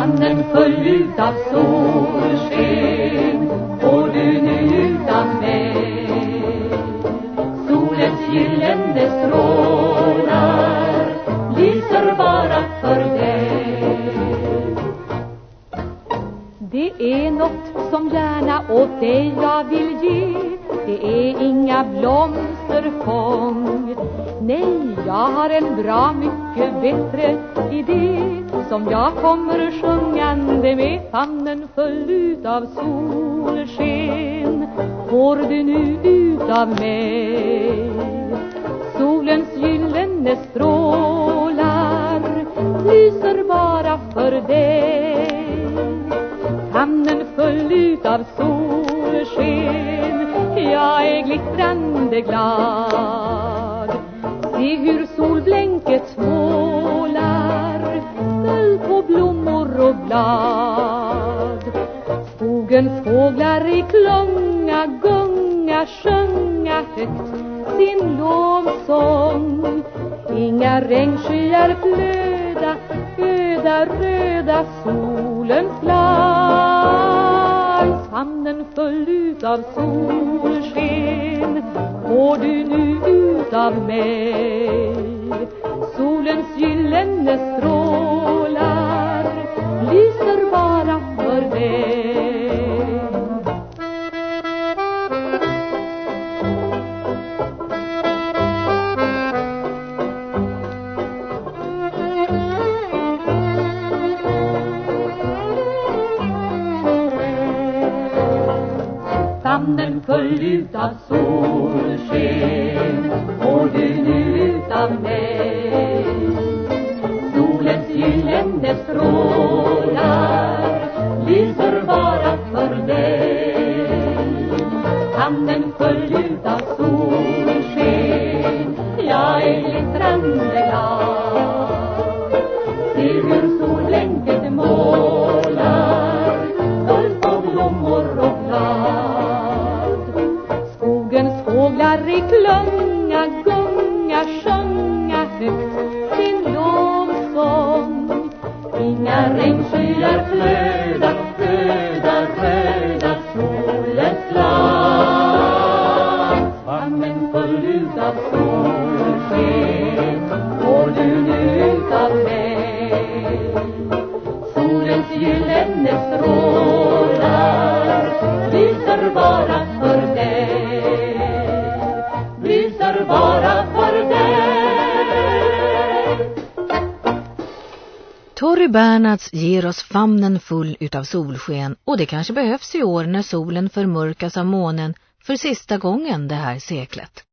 Famnen full utav solsken. Får du nu utan mig? Solens gyllene strålar Lyser bara för dig. Det är något som gärna åt dig jag vill ge. Det är inga blomsterfång. Nej, jag har en bra mycket bättre idé Som jag kommer sjungande med famnen full utav solsken. Får du nu utav mig Solens gyllene strålar Lyser bara för dig. Famnen full utav solsken Jag är glittrande glad. Se hur solblänket målar Guld på blommor och blad. Skogens fåglar i klunga, gunga, sjunga högt sin lovsång. Inga regnskyar flöda, öda, röda solens glans. Famnen full utav sol, av mig. Solens gyllene strålar Lyser bara för dig. Famnen full utav solsken du nu utav mig. Solens gyllene strålar Lyser bara för dig. Famnen full utav solsken Jag är glittrande glad. Se hur solblänket målar fullt på blommor och blad. Skogens fåglar i klunga, sjunga högt Torry Bernhards ger oss famnen full utav solsken och det kanske behövs i år när solen förmörkas av månen för sista gången det här seklet.